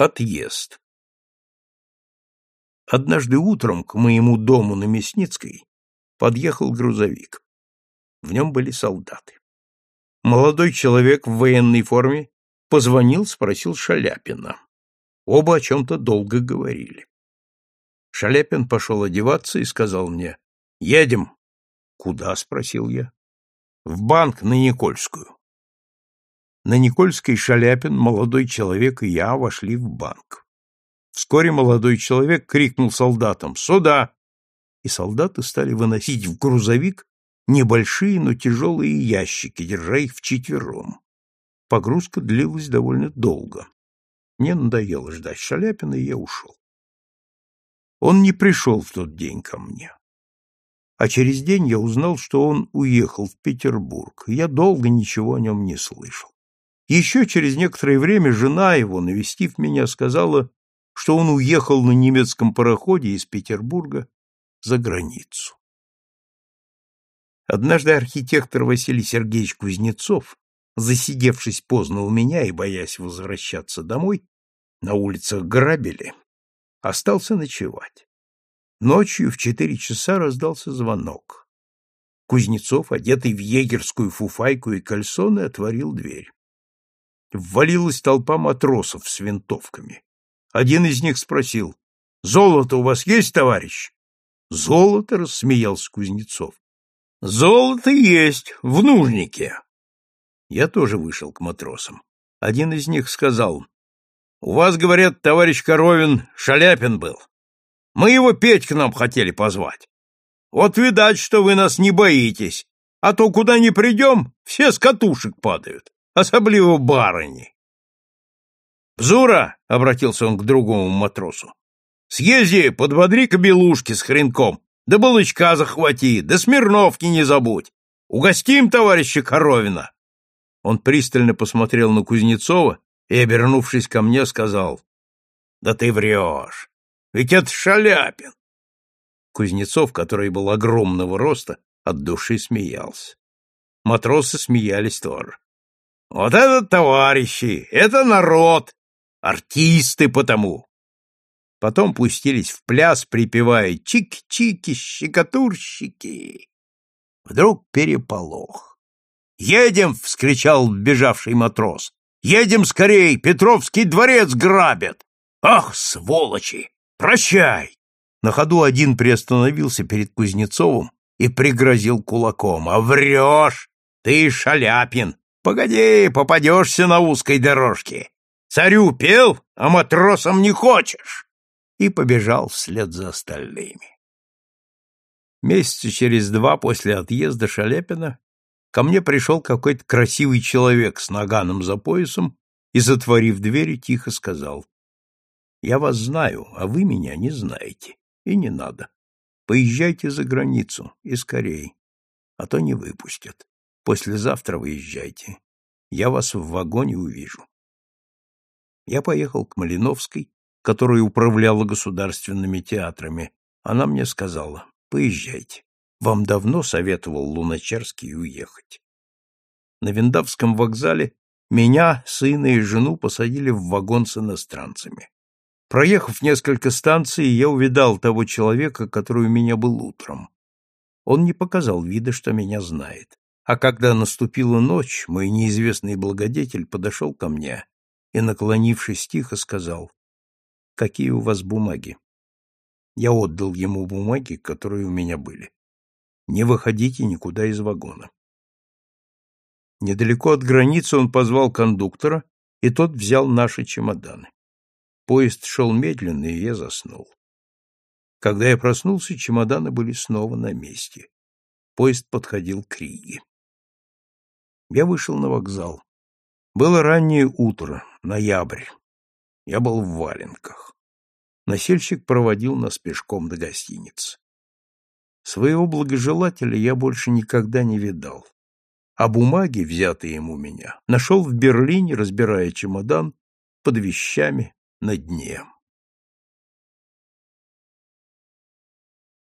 Отъезд. Однажды утром к моему дому на Мясницкой подъехал грузовик. В нем были солдаты. Молодой человек в военной форме позвонил, спросил Шаляпина. Оба о чем-то долго говорили. Шаляпин пошел одеваться и сказал мне, «Едем». «Куда?» — спросил я. «В банк на Никольскую». На Никольской Шаляпин, молодой человек и я вошли в банк. Вскоре молодой человек крикнул солдатам «Сюда!» И солдаты стали выносить в грузовик небольшие, но тяжелые ящики, держа их вчетвером. Погрузка длилась довольно долго. Мне надоело ждать Шаляпина, и я ушел. Он не пришел в тот день ко мне. А через день я узнал, что он уехал в Петербург. Я долго ничего о нем не слышал. Еще через некоторое время жена его, навестив меня, сказала, что он уехал на немецком пароходе из Петербурга за границу. Однажды архитектор Василий Сергеевич Кузнецов, засидевшись поздно у меня и боясь возвращаться домой, на улицах грабили, остался ночевать. Ночью в четыре часа раздался звонок. Кузнецов, одетый в егерскую фуфайку и кальсоны, отворил дверь ввалилась толпа матросов с винтовками. Один из них спросил, «Золото у вас есть, товарищ?» «Золото?» — рассмеялся Кузнецов. «Золото есть, в нужнике». Я тоже вышел к матросам. Один из них сказал, «У вас, говорят, товарищ Коровин, Шаляпин был. Мы его петь к нам хотели позвать. Вот видать, что вы нас не боитесь, а то куда ни придем, все с катушек падают особливо барыни. «Бзура!» — обратился он к другому матросу. «Съезди, подбодри кобелушки с хренком, да балычка захвати, да смирновки не забудь. Угостим товарища Коровина!» Он пристально посмотрел на Кузнецова и, обернувшись ко мне, сказал, «Да ты врешь! Ведь это Шаляпин!» Кузнецов, который был огромного роста, от души смеялся. Матросы смеялись тоже. Вот это товарищи, это народ, артисты потому. Потом пустились в пляс, припевая «Чики-чики, щекотурщики». Вдруг переполох. «Едем!» — вскричал бежавший матрос. «Едем скорей! Петровский дворец грабят! Ах, сволочи! Прощай!» На ходу один приостановился перед Кузнецовым и пригрозил кулаком. «А врешь! Ты Шаляпин! Погоди, попадешься на узкой дорожке. Царю пел, а матросам не хочешь. И побежал вслед за остальными. Месяца через два после отъезда Шаляпина ко мне пришел какой-то красивый человек с наганом за поясом и, затворив двери, тихо сказал, «Я вас знаю, а вы меня не знаете, и не надо. Поезжайте за границу, и скорей, а то не выпустят». Послезавтра выезжайте. Я вас в вагоне увижу. Я поехал к Малиновской, которая управляла государственными театрами. Она мне сказала, поезжайте. Вам давно советовал Луначарский уехать. На Виндавском вокзале меня, сына и жену посадили в вагон с иностранцами. Проехав несколько станций, я увидал того человека, который у меня был утром. Он не показал вида, что меня знает. А когда наступила ночь, мой неизвестный благодетель подошел ко мне и, наклонившись тихо, сказал, «Какие у вас бумаги?» Я отдал ему бумаги, которые у меня были. «Не выходите никуда из вагона». Недалеко от границы он позвал кондуктора, и тот взял наши чемоданы. Поезд шел медленно, и я заснул. Когда я проснулся, чемоданы были снова на месте. Поезд подходил к Риге. Я вышел на вокзал. Было раннее утро, ноябрь. Я был в валенках. Носильщик проводил нас пешком до гостиницы. Своего благожелателя я больше никогда не видал. А бумаги, взятые ему меня, нашел в Берлине, разбирая чемодан под вещами на дне.